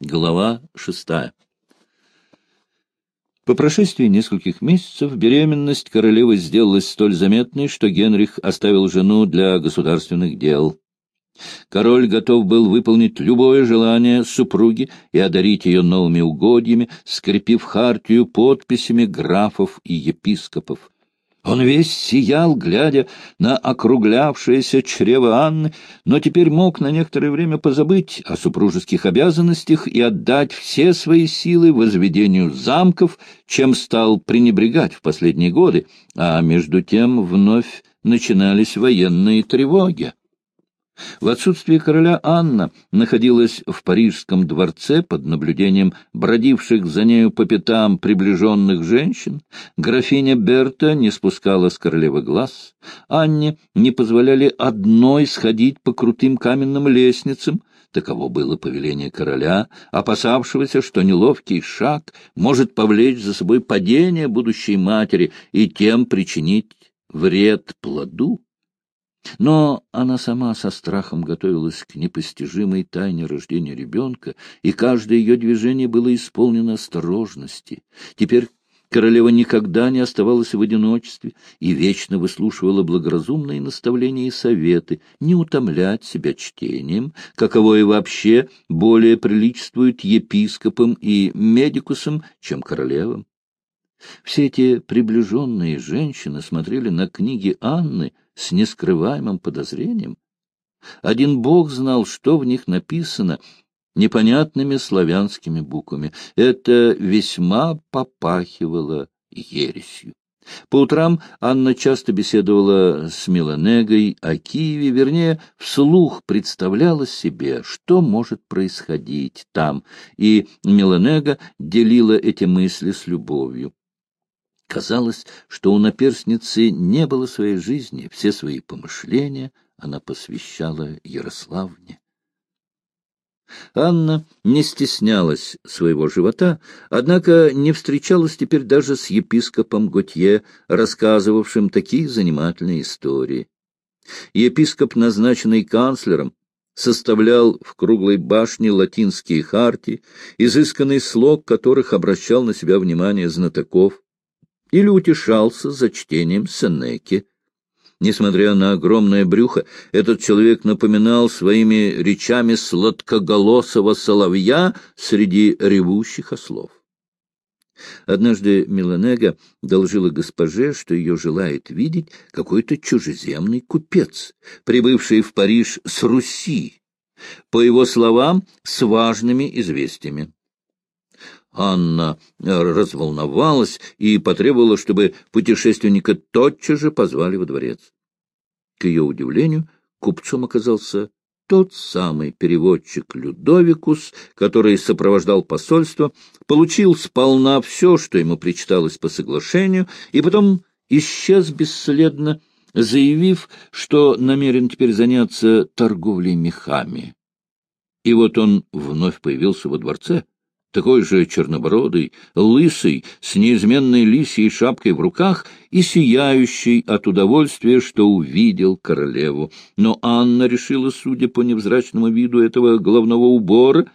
Глава шестая. По прошествии нескольких месяцев беременность королевы сделалась столь заметной, что Генрих оставил жену для государственных дел. Король готов был выполнить любое желание супруги и одарить ее новыми угодьями, скрепив хартию подписями графов и епископов. Он весь сиял, глядя на округлявшееся чрево Анны, но теперь мог на некоторое время позабыть о супружеских обязанностях и отдать все свои силы возведению замков, чем стал пренебрегать в последние годы, а между тем вновь начинались военные тревоги. В отсутствие короля Анна находилась в Парижском дворце под наблюдением бродивших за нею по пятам приближенных женщин. Графиня Берта не спускала с королевы глаз. Анне не позволяли одной сходить по крутым каменным лестницам. Таково было повеление короля, опасавшегося, что неловкий шаг может повлечь за собой падение будущей матери и тем причинить вред плоду. Но она сама со страхом готовилась к непостижимой тайне рождения ребенка, и каждое ее движение было исполнено осторожности. Теперь королева никогда не оставалась в одиночестве и вечно выслушивала благоразумные наставления и советы, не утомлять себя чтением, каково и вообще более приличествует епископам и медикусам, чем королевам. Все эти приближенные женщины смотрели на книги Анны — с нескрываемым подозрением. Один бог знал, что в них написано непонятными славянскими буквами. Это весьма попахивало ересью. По утрам Анна часто беседовала с Миланегой о Киеве, вернее, вслух представляла себе, что может происходить там, и Миланега делила эти мысли с любовью. Казалось, что у наперсницы не было своей жизни, все свои помышления она посвящала Ярославне. Анна не стеснялась своего живота, однако не встречалась теперь даже с епископом Готье, рассказывавшим такие занимательные истории. Епископ, назначенный канцлером, составлял в круглой башне латинские хартии, изысканный слог которых обращал на себя внимание знатоков или утешался за чтением Сенеки. Несмотря на огромное брюхо, этот человек напоминал своими речами сладкоголосого соловья среди ревущих ослов. Однажды Миланега доложила госпоже, что ее желает видеть какой-то чужеземный купец, прибывший в Париж с Руси, по его словам, с важными известиями. Анна разволновалась и потребовала, чтобы путешественника тотчас же позвали во дворец. К ее удивлению, купцом оказался тот самый переводчик Людовикус, который сопровождал посольство, получил сполна все, что ему причиталось по соглашению, и потом исчез бесследно, заявив, что намерен теперь заняться торговлей мехами. И вот он вновь появился во дворце — такой же чернобородый, лысый, с неизменной лисьей шапкой в руках и сияющий от удовольствия, что увидел королеву. Но Анна решила, судя по невзрачному виду этого головного убора,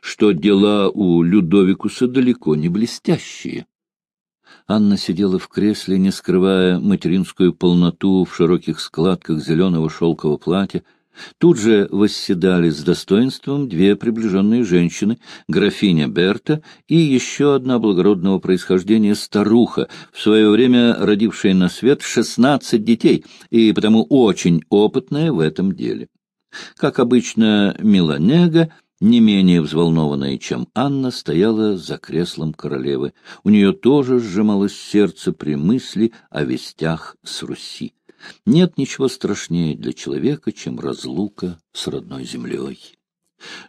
что дела у Людовикуса далеко не блестящие. Анна сидела в кресле, не скрывая материнскую полноту в широких складках зеленого шелкового платья, Тут же восседали с достоинством две приближенные женщины, графиня Берта и еще одна благородного происхождения старуха, в свое время родившая на свет шестнадцать детей и потому очень опытная в этом деле. Как обычно, Миланега, не менее взволнованная, чем Анна, стояла за креслом королевы. У нее тоже сжималось сердце при мысли о вестях с Руси. Нет ничего страшнее для человека, чем разлука с родной землей.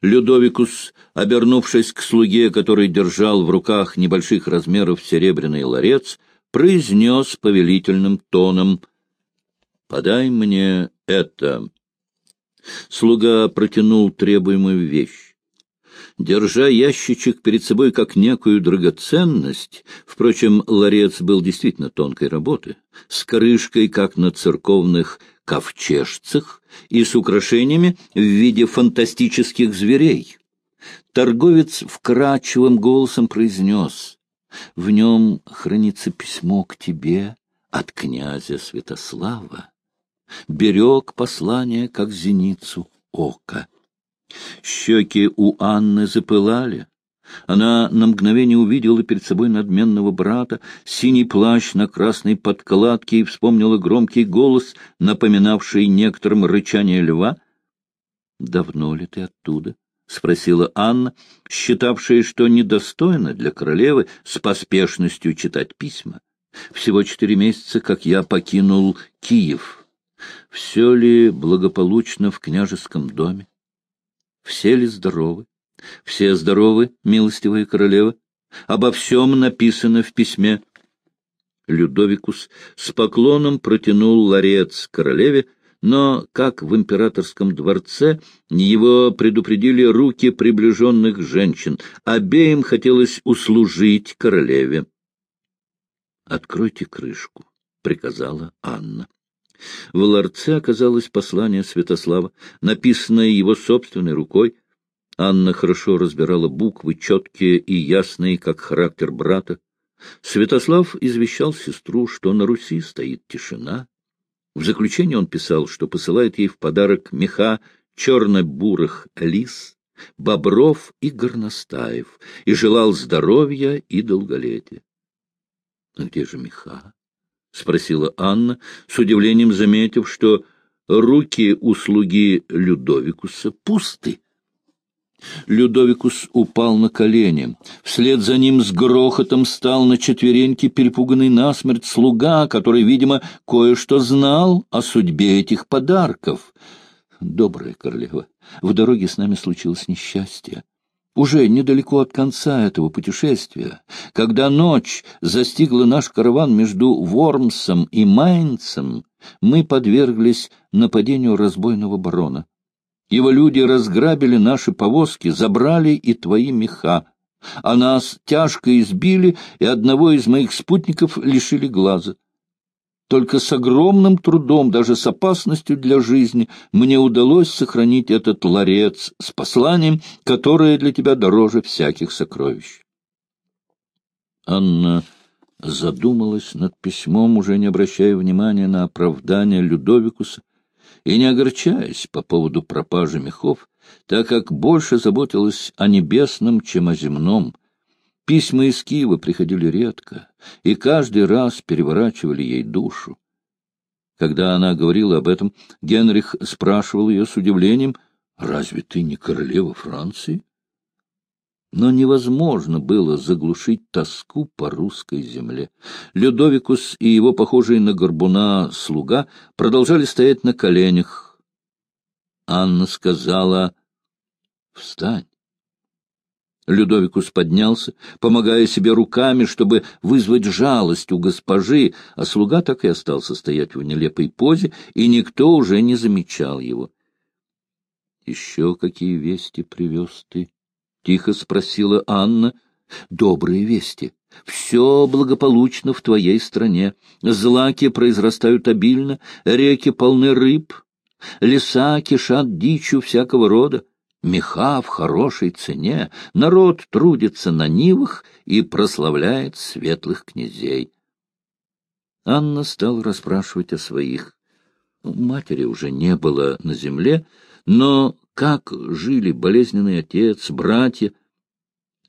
Людовикус, обернувшись к слуге, который держал в руках небольших размеров серебряный ларец, произнес повелительным тоном «Подай мне это». Слуга протянул требуемую вещь. Держа ящичек перед собой как некую драгоценность, впрочем, ларец был действительно тонкой работы, с крышкой, как на церковных ковчежцах, и с украшениями в виде фантастических зверей. Торговец вкрадчивым голосом произнес, «В нем хранится письмо к тебе от князя Святослава. Берег послание, как зеницу ока». Щеки у Анны запылали. Она на мгновение увидела перед собой надменного брата, синий плащ на красной подкладке и вспомнила громкий голос, напоминавший некоторым рычание льва. — Давно ли ты оттуда? — спросила Анна, считавшая, что недостойно для королевы с поспешностью читать письма. — Всего четыре месяца, как я покинул Киев. Все ли благополучно в княжеском доме? Все ли здоровы? Все здоровы, милостивая королева? Обо всем написано в письме. Людовикус с поклоном протянул ларец королеве, но, как в императорском дворце, его предупредили руки приближенных женщин. Обеим хотелось услужить королеве. «Откройте крышку», — приказала Анна. В ларце оказалось послание Святослава, написанное его собственной рукой, Анна хорошо разбирала буквы, четкие и ясные, как характер брата. Святослав извещал сестру, что на Руси стоит тишина. В заключение он писал, что посылает ей в подарок меха черно-бурых лис, бобров и горностаев, и желал здоровья и долголетия. — А где же меха? — спросила Анна, с удивлением заметив, что руки у слуги Людовикуса пусты. Людовикус упал на колени. Вслед за ним с грохотом стал на четвереньки перепуганный насмерть слуга, который, видимо, кое-что знал о судьбе этих подарков. Добрая королева, в дороге с нами случилось несчастье. Уже недалеко от конца этого путешествия, когда ночь застигла наш караван между Вормсом и Майнцем, мы подверглись нападению разбойного барона. Его люди разграбили наши повозки, забрали и твои меха, а нас тяжко избили, и одного из моих спутников лишили глаза. Только с огромным трудом, даже с опасностью для жизни, мне удалось сохранить этот ларец с посланием, которое для тебя дороже всяких сокровищ. Анна задумалась над письмом, уже не обращая внимания на оправдание Людовикуса, и не огорчаясь по поводу пропажи мехов, так как больше заботилась о небесном, чем о земном. Письма из Киева приходили редко, и каждый раз переворачивали ей душу. Когда она говорила об этом, Генрих спрашивал ее с удивлением, «Разве ты не королева Франции?» но невозможно было заглушить тоску по русской земле. Людовикус и его похожий на горбуна слуга продолжали стоять на коленях. Анна сказала «Встань». Людовикус поднялся, помогая себе руками, чтобы вызвать жалость у госпожи, а слуга так и остался стоять в нелепой позе, и никто уже не замечал его. — Еще какие вести привез ты? тихо спросила Анна. Добрые вести. Все благополучно в твоей стране. Злаки произрастают обильно, реки полны рыб, леса кишат дичью всякого рода, меха в хорошей цене, народ трудится на нивах и прославляет светлых князей. Анна стала расспрашивать о своих. Матери уже не было на земле, но как жили болезненный отец, братья.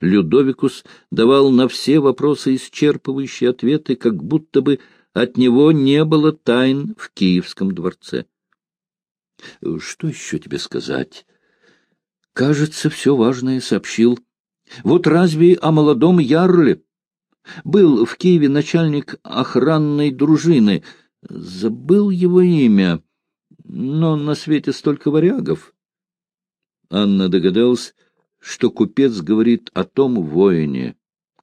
Людовикус давал на все вопросы исчерпывающие ответы, как будто бы от него не было тайн в Киевском дворце. — Что еще тебе сказать? — Кажется, все важное сообщил. Вот разве о молодом Ярле? Был в Киеве начальник охранной дружины. Забыл его имя, но на свете столько варягов. Анна догадалась, что купец говорит о том воине,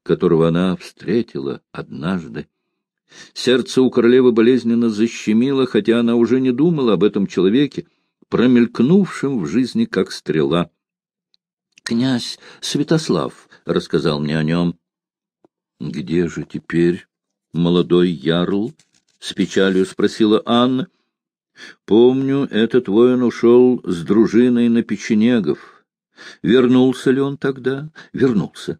которого она встретила однажды. Сердце у королевы болезненно защемило, хотя она уже не думала об этом человеке, промелькнувшем в жизни как стрела. — Князь Святослав рассказал мне о нем. — Где же теперь молодой ярл? — с печалью спросила Анна. Помню, этот воин ушел с дружиной на печенегов. Вернулся ли он тогда? Вернулся.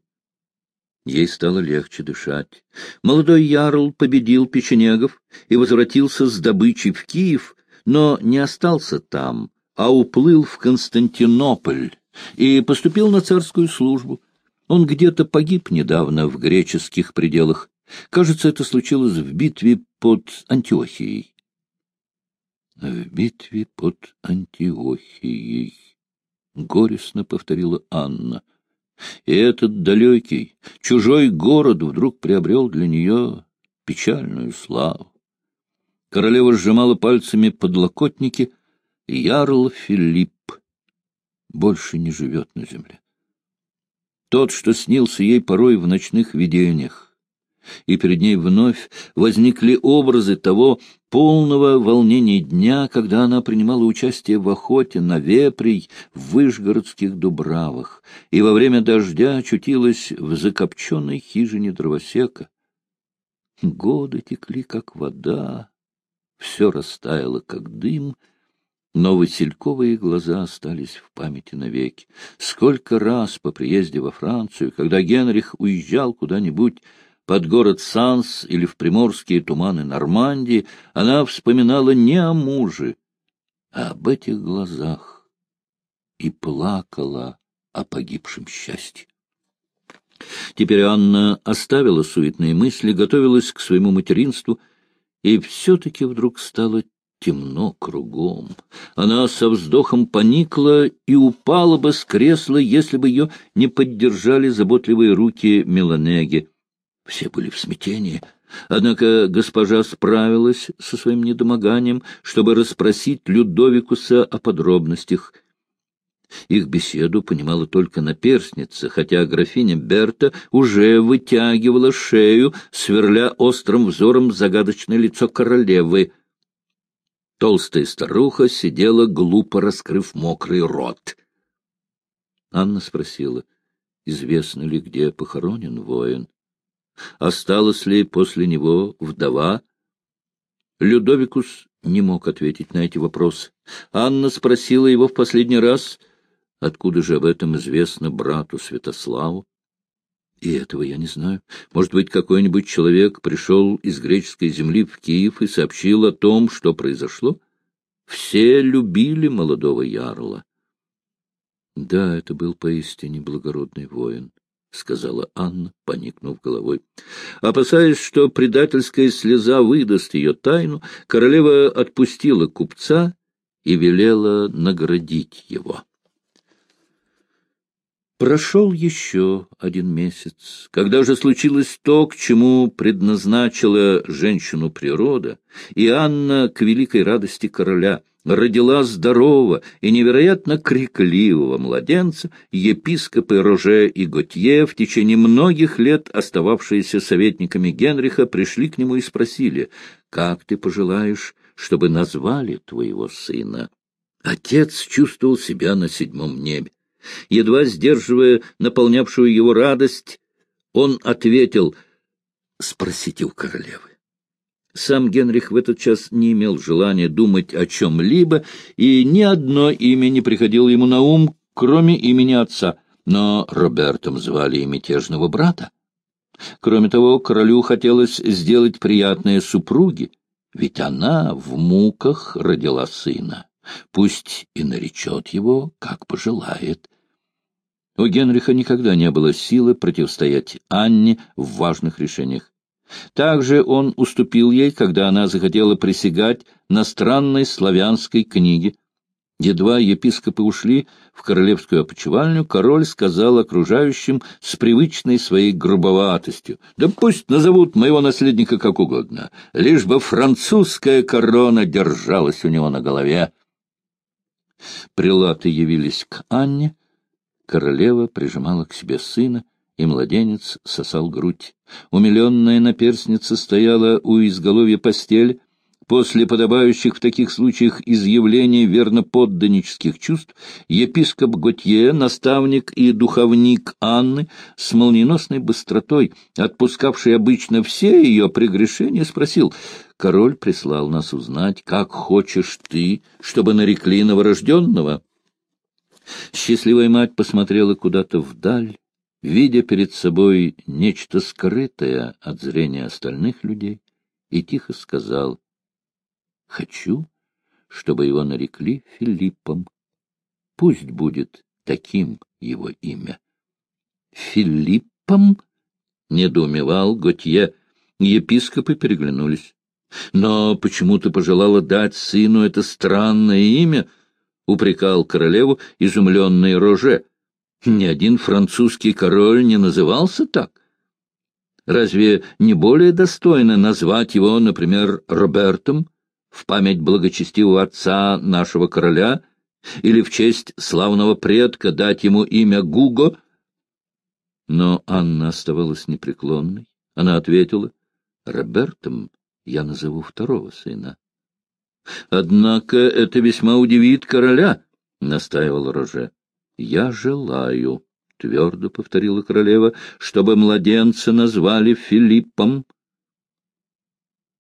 Ей стало легче дышать. Молодой ярл победил печенегов и возвратился с добычей в Киев, но не остался там, а уплыл в Константинополь и поступил на царскую службу. Он где-то погиб недавно в греческих пределах. Кажется, это случилось в битве под Антиохией. В битве под Антиохией, — горестно повторила Анна. И этот далекий, чужой город вдруг приобрел для нее печальную славу. Королева сжимала пальцами подлокотники, ярл Филипп больше не живет на земле. Тот, что снился ей порой в ночных видениях, и перед ней вновь возникли образы того полного волнения дня, когда она принимала участие в охоте на вепрей в Вышгородских дубравах и во время дождя очутилась в закопченной хижине дровосека. Годы текли, как вода, все растаяло, как дым, но васильковые глаза остались в памяти навеки. Сколько раз по приезде во Францию, когда Генрих уезжал куда-нибудь, под город Санс или в приморские туманы Нормандии, она вспоминала не о муже, а об этих глазах и плакала о погибшем счастье. Теперь Анна оставила суетные мысли, готовилась к своему материнству, и все-таки вдруг стало темно кругом. Она со вздохом поникла и упала бы с кресла, если бы ее не поддержали заботливые руки Меланеги. Все были в смятении. Однако госпожа справилась со своим недомоганием, чтобы расспросить Людовикуса о подробностях. Их беседу понимала только наперсница, хотя графиня Берта уже вытягивала шею, сверля острым взором загадочное лицо королевы. Толстая старуха сидела, глупо раскрыв мокрый рот. Анна спросила, известно ли, где похоронен воин. Осталась ли после него вдова? Людовикус не мог ответить на эти вопросы. Анна спросила его в последний раз, откуда же об этом известно брату Святославу. И этого я не знаю. Может быть, какой-нибудь человек пришел из греческой земли в Киев и сообщил о том, что произошло? Все любили молодого ярла. Да, это был поистине благородный воин. — сказала Анна, поникнув головой. Опасаясь, что предательская слеза выдаст ее тайну, королева отпустила купца и велела наградить его. Прошел еще один месяц. Когда же случилось то, к чему предназначила женщину природа, и Анна, к великой радости короля — родила здорового и невероятно крикливого младенца, епископы Роже и Готье, в течение многих лет остававшиеся советниками Генриха, пришли к нему и спросили, «Как ты пожелаешь, чтобы назвали твоего сына?» Отец чувствовал себя на седьмом небе. Едва сдерживая наполнявшую его радость, он ответил, «Спросите у королевы». Сам Генрих в этот час не имел желания думать о чем-либо, и ни одно имя не приходило ему на ум, кроме имени отца. Но Робертом звали и мятежного брата. Кроме того, королю хотелось сделать приятное супруге, ведь она в муках родила сына. Пусть и наречет его, как пожелает. У Генриха никогда не было силы противостоять Анне в важных решениях. Также он уступил ей, когда она захотела присягать на странной славянской книге. Едва епископы ушли в королевскую опочивальню, король сказал окружающим с привычной своей грубоватостью, «Да пусть назовут моего наследника как угодно, лишь бы французская корона держалась у него на голове». Прилаты явились к Анне, королева прижимала к себе сына, и младенец сосал грудь. Умиленная наперсница стояла у изголовья постель. После подобающих в таких случаях изъявлений верноподданнических чувств епископ Готье, наставник и духовник Анны, с молниеносной быстротой, отпускавший обычно все ее прегрешения, спросил, «Король прислал нас узнать, как хочешь ты, чтобы нарекли новорожденного?» Счастливая мать посмотрела куда-то вдаль, видя перед собой нечто скрытое от зрения остальных людей, и тихо сказал, «Хочу, чтобы его нарекли Филиппом. Пусть будет таким его имя». «Филиппом?» — недоумевал Готье. Епископы переглянулись. «Но почему ты пожелала дать сыну это странное имя?» — упрекал королеву изумленный Роже. «Ни один французский король не назывался так. Разве не более достойно назвать его, например, Робертом, в память благочестивого отца нашего короля, или в честь славного предка дать ему имя Гуго?» Но Анна оставалась непреклонной. Она ответила, «Робертом я назову второго сына». — Однако это весьма удивит короля, — настаивал Роже. — Я желаю, — твердо повторила королева, — чтобы младенца назвали Филиппом.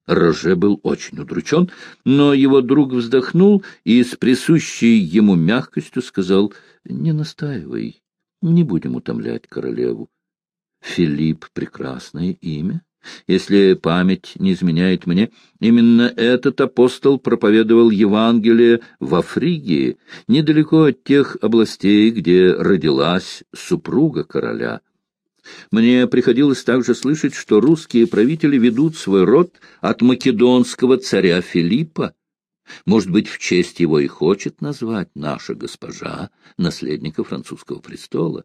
Роже был очень удручен, но его друг вздохнул и с присущей ему мягкостью сказал, — Не настаивай, не будем утомлять королеву. Филипп — прекрасное имя, если память не изменяет мне, именно этот апостол проповедовал Евангелие во Фригии, недалеко от тех областей, где родилась супруга короля. Мне приходилось также слышать, что русские правители ведут свой род от македонского царя Филиппа. Может быть, в честь его и хочет назвать наша госпожа, наследника французского престола.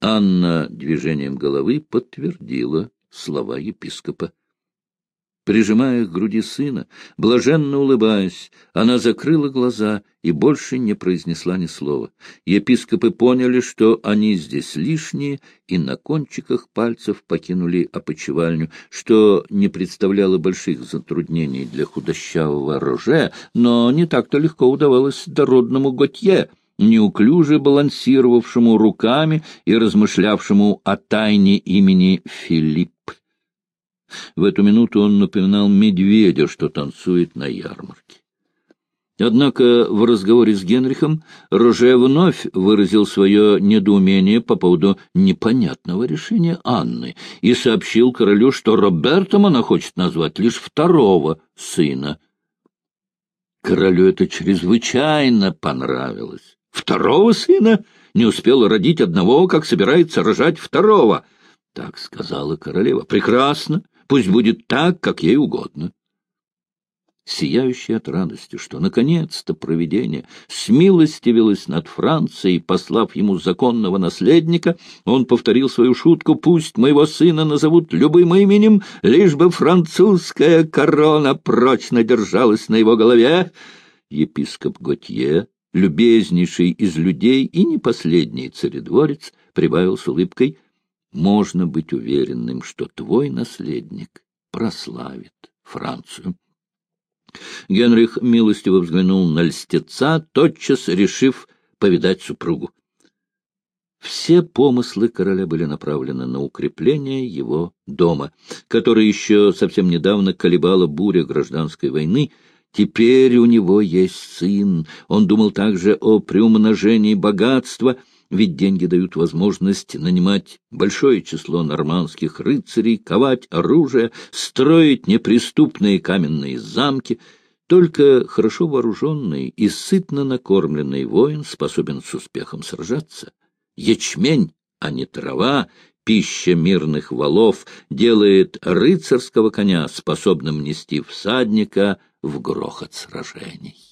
Анна движением головы подтвердила слова епископа. Прижимая к груди сына, блаженно улыбаясь, она закрыла глаза и больше не произнесла ни слова. Епископы поняли, что они здесь лишние, и на кончиках пальцев покинули опочивальню, что не представляло больших затруднений для худощавого роже, но не так-то легко удавалось дородному Готье, неуклюже балансировавшему руками и размышлявшему о тайне имени Филипп. В эту минуту он напоминал медведя, что танцует на ярмарке. Однако в разговоре с Генрихом Роже вновь выразил свое недоумение по поводу непонятного решения Анны и сообщил королю, что Робертом она хочет назвать лишь второго сына. Королю это чрезвычайно понравилось. Второго сына? Не успела родить одного, как собирается рожать второго. Так сказала королева. Прекрасно. Пусть будет так, как ей угодно. Сияющий от радости, что наконец-то провидение смилостивилось над Францией, послав ему законного наследника, он повторил свою шутку «Пусть моего сына назовут любым именем, лишь бы французская корона прочно держалась на его голове». Епископ Готье, любезнейший из людей и не последний царедворец, прибавил с улыбкой — можно быть уверенным, что твой наследник прославит Францию. Генрих милостиво взглянул на льстеца, тотчас решив повидать супругу. Все помыслы короля были направлены на укрепление его дома, который еще совсем недавно колебала буря гражданской войны. Теперь у него есть сын. Он думал также о приумножении богатства — ведь деньги дают возможность нанимать большое число нормандских рыцарей, ковать оружие, строить неприступные каменные замки. Только хорошо вооруженный и сытно накормленный воин способен с успехом сражаться. Ячмень, а не трава, пища мирных валов, делает рыцарского коня способным нести всадника в грохот сражений.